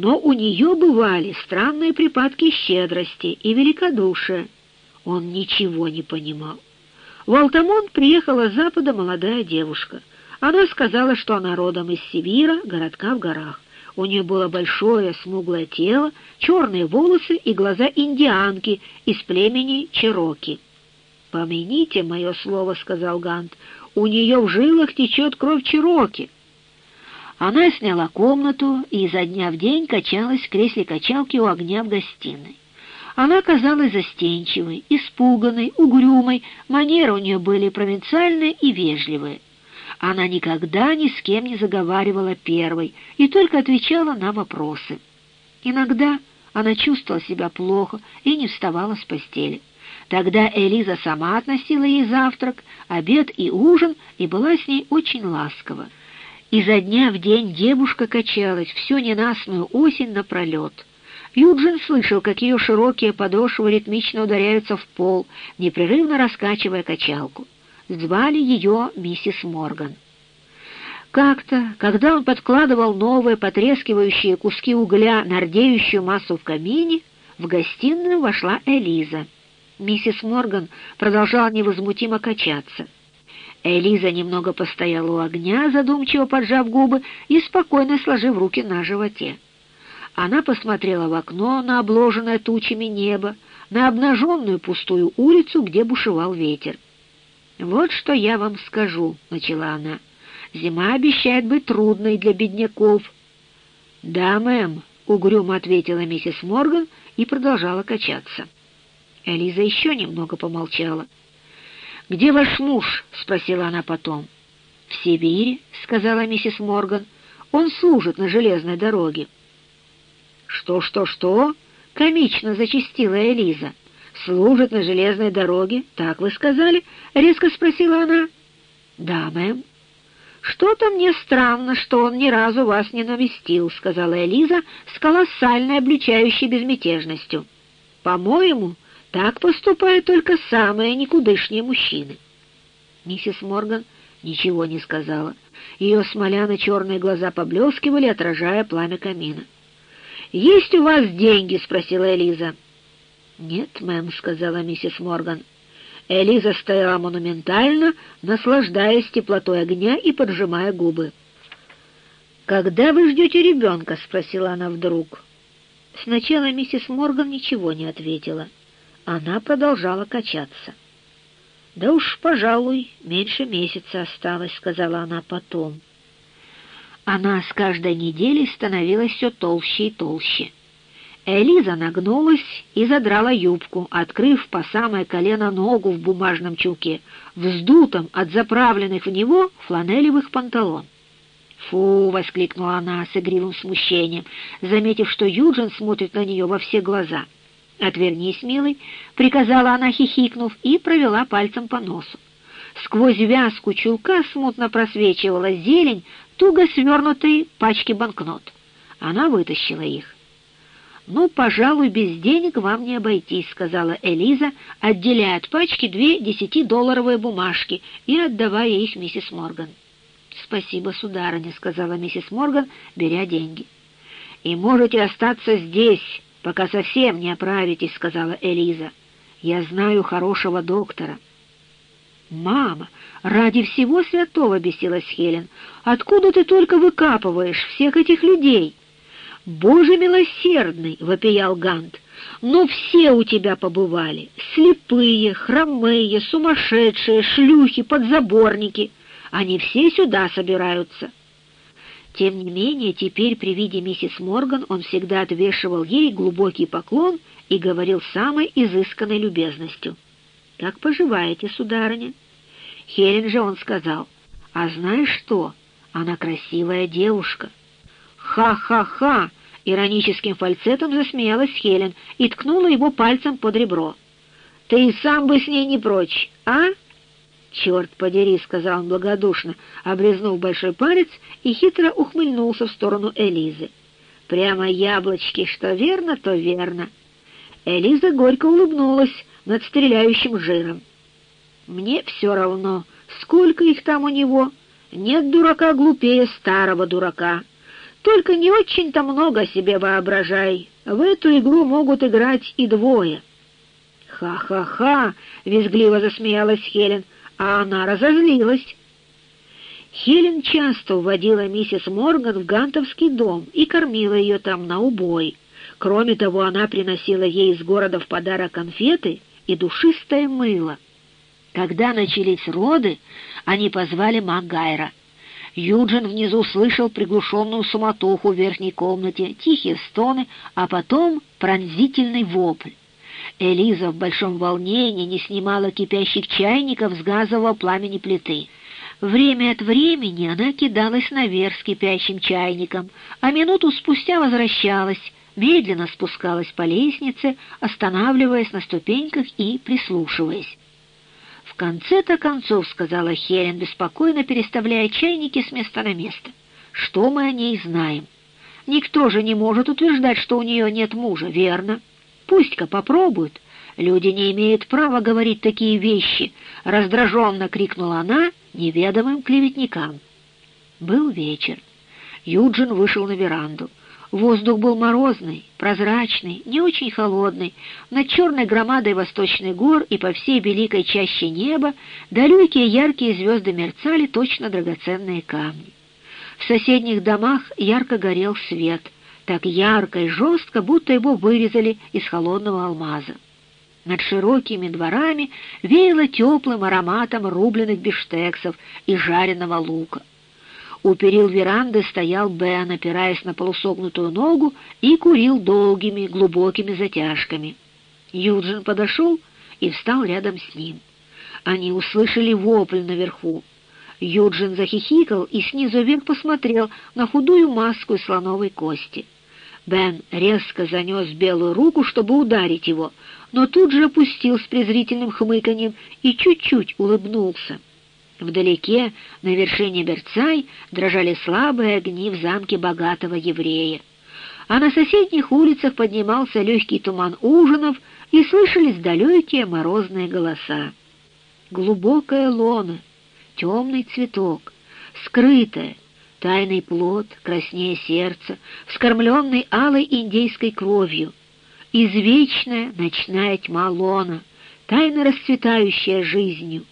но у нее бывали странные припадки щедрости и великодушия. Он ничего не понимал. В Алтамонт приехала с запада молодая девушка. Она сказала, что она родом из Сибира, городка в горах. У нее было большое смуглое тело, черные волосы и глаза индианки из племени Чероки. «Помяните мое слово», — сказал Гант, — «у нее в жилах течет кровь Чероки». Она сняла комнату и изо дня в день качалась в кресле качалки у огня в гостиной. Она казалась застенчивой, испуганной, угрюмой, манеры у нее были провинциальные и вежливые. Она никогда ни с кем не заговаривала первой и только отвечала на вопросы. Иногда она чувствовала себя плохо и не вставала с постели. Тогда Элиза сама относила ей завтрак, обед и ужин и была с ней очень ласкова. Изо дня в день девушка качалась всю ненастную осень напролет. Юджин слышал, как ее широкие подошвы ритмично ударяются в пол, непрерывно раскачивая качалку. Звали ее миссис Морган. Как-то, когда он подкладывал новые потрескивающие куски угля на рдеющую массу в камине, в гостиную вошла Элиза. Миссис Морган продолжала невозмутимо качаться — Элиза немного постояла у огня, задумчиво поджав губы и спокойно сложив руки на животе. Она посмотрела в окно на обложенное тучами небо, на обнаженную пустую улицу, где бушевал ветер. «Вот что я вам скажу», — начала она. «Зима обещает быть трудной для бедняков». «Да, мэм», — угрюмо ответила миссис Морган и продолжала качаться. Элиза еще немного помолчала. «Где ваш муж?» — спросила она потом. «В Сибири», — сказала миссис Морган. «Он служит на железной дороге». «Что, что, что?» — комично зачастила Элиза. «Служит на железной дороге, так вы сказали?» — резко спросила она. «Да, мэм». «Что-то мне странно, что он ни разу вас не навестил», — сказала Элиза с колоссальной обличающей безмятежностью. «По-моему, так поступают только самые никудышние мужчины. Миссис Морган ничего не сказала. Ее смоляно-черные глаза поблескивали, отражая пламя камина. «Есть у вас деньги?» — спросила Элиза. «Нет, мэм», — сказала миссис Морган. Элиза стояла монументально, наслаждаясь теплотой огня и поджимая губы. «Когда вы ждете ребенка?» — спросила она вдруг. Сначала миссис Морган ничего не ответила. Она продолжала качаться. «Да уж, пожалуй, меньше месяца осталось», — сказала она потом. Она с каждой неделей становилась все толще и толще. Элиза нагнулась и задрала юбку, открыв по самое колено ногу в бумажном чулке, вздутом от заправленных в него фланелевых панталон. «Фу!» — воскликнула она с игривым смущением, заметив, что Юджин смотрит на нее во все глаза — «Отвернись, милый», — приказала она, хихикнув, и провела пальцем по носу. Сквозь вязку чулка смутно просвечивала зелень туго свернутой пачки банкнот. Она вытащила их. «Ну, пожалуй, без денег вам не обойтись», — сказала Элиза, отделяя от пачки две десятидолларовые бумажки и отдавая их миссис Морган. «Спасибо, сударыня», — сказала миссис Морган, беря деньги. «И можете остаться здесь», пока совсем не оправитесь», — сказала Элиза. «Я знаю хорошего доктора». «Мама, ради всего святого!» — бесилась Хелен. «Откуда ты только выкапываешь всех этих людей?» «Боже милосердный!» — вопиял Гант. «Но все у тебя побывали. Слепые, хромые, сумасшедшие, шлюхи, подзаборники. Они все сюда собираются». Тем не менее, теперь при виде миссис Морган он всегда отвешивал ей глубокий поклон и говорил самой изысканной любезностью. «Как поживаете, сударыня?» Хелен же он сказал, «А знаешь что? Она красивая девушка». «Ха-ха-ха!» — ироническим фальцетом засмеялась Хелен и ткнула его пальцем под ребро. «Ты и сам бы с ней не прочь, а?» «Черт подери», — сказал он благодушно, облизнув большой палец и хитро ухмыльнулся в сторону Элизы. «Прямо яблочки, что верно, то верно». Элиза горько улыбнулась над стреляющим жиром. «Мне все равно, сколько их там у него. Нет дурака глупее старого дурака. Только не очень-то много себе воображай. В эту игру могут играть и двое». «Ха-ха-ха!» — визгливо засмеялась Хелен, а она разозлилась. Хелен часто уводила миссис Морган в Гантовский дом и кормила ее там на убой. Кроме того, она приносила ей из города в подарок конфеты и душистое мыло. Когда начались роды, они позвали Магайра. Юджин внизу слышал приглушенную суматоху в верхней комнате, тихие стоны, а потом пронзительный вопль. Элиза в большом волнении не снимала кипящих чайников с газового пламени плиты. Время от времени она кидалась наверх с кипящим чайником, а минуту спустя возвращалась, медленно спускалась по лестнице, останавливаясь на ступеньках и прислушиваясь. «В конце-то концов», — сказала Хелен, беспокойно переставляя чайники с места на место, — «что мы о ней знаем? Никто же не может утверждать, что у нее нет мужа, верно? Пусть-ка попробуют, Люди не имеют права говорить такие вещи!» — раздраженно крикнула она неведомым клеветникам. Был вечер. Юджин вышел на веранду. Воздух был морозный, прозрачный, не очень холодный. Над черной громадой восточных гор и по всей великой чаще неба далекие яркие звезды мерцали точно драгоценные камни. В соседних домах ярко горел свет, так ярко и жестко, будто его вырезали из холодного алмаза. Над широкими дворами веяло теплым ароматом рубленых бифштексов и жареного лука. У перил веранды стоял Бен, опираясь на полусогнутую ногу, и курил долгими, глубокими затяжками. Юджин подошел и встал рядом с ним. Они услышали вопль наверху. Юджин захихикал и снизу вверх посмотрел на худую маску из слоновой кости. Бен резко занес белую руку, чтобы ударить его, но тут же опустил с презрительным хмыканьем и чуть-чуть улыбнулся. Вдалеке, на вершине Берцай, дрожали слабые огни в замке богатого еврея. А на соседних улицах поднимался легкий туман ужинов, и слышались далекие морозные голоса. Глубокая лона, темный цветок, скрытая, тайный плод, краснее сердца, вскормленный алой индейской кровью, извечная ночная тьма лона, тайно расцветающая жизнью,